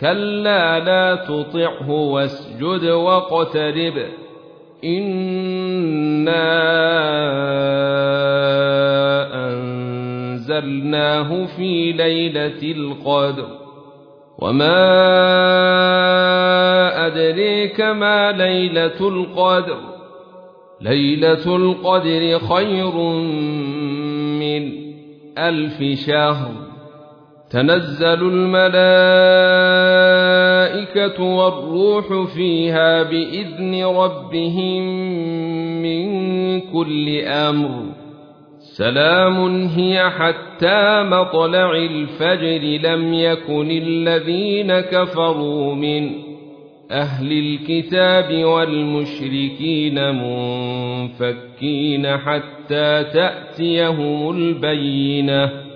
كلا لا تطعه واسجد واقترب إنا أنزلناه في ليلة القدر وما أدريك ما ليلة القدر ليلة القدر خير من ألف شهر تنزل الملائكة والروح فيها بإذن ربهم من كل أمر. سلام هي حتى مطلع الفجر لم يكن الذين كفروا من أهل الكتاب والمشركين منفكين حتى تأتيهم البينة.